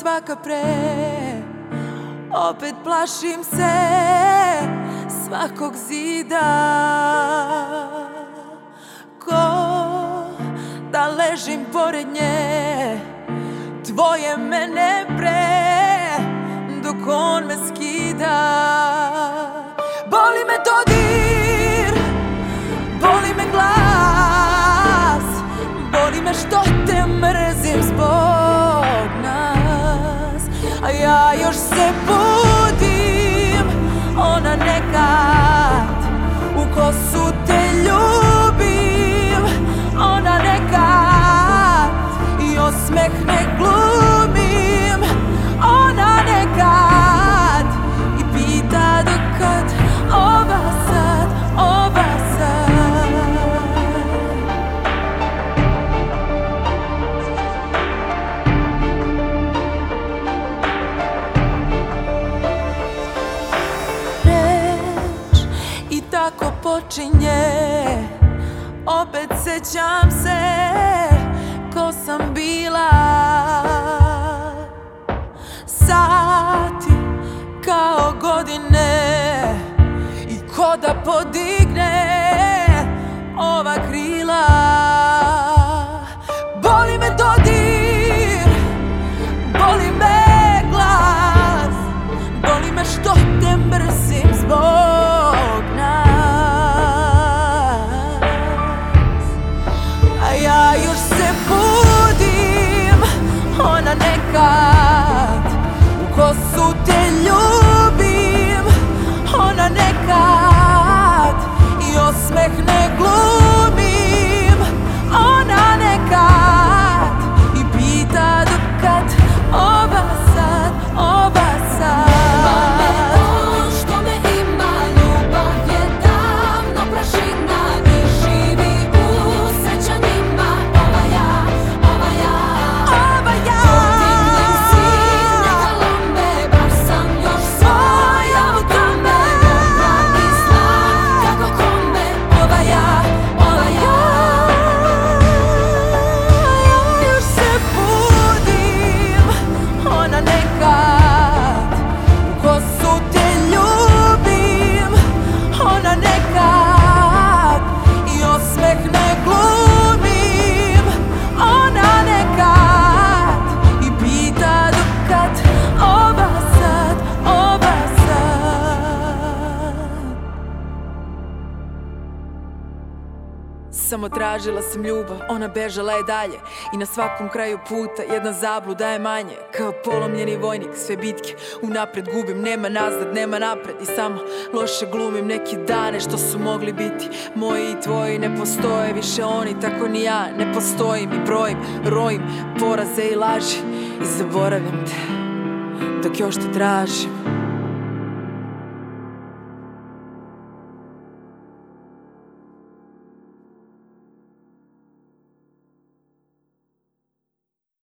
svaka pre. Opet plašim se svakog zida. Ko da ležim pored nje Tvoje mene pre dok on me skida nekad U kosu te ljubim, ona nekad I osmeh počinje. Opet sećam se ko sam bila. Sati kao godine I ko da podigne Ona nekad U kosu te ljubim Samo tražila sam ljubav, ona bežala je dalje. I na svakom kraju puta jedna zabluda je manje. Kao polomljeni vojnik, sve bitke unapred gubim. Nema nazad, nema napred. I samo loše glumim Neki dane što su mogli biti. Moji i tvoji ne postoje više oni Tako ni ja ne postojim. I brojim, rojim Poraze i laži. I zaboravljam te Dok još te tražim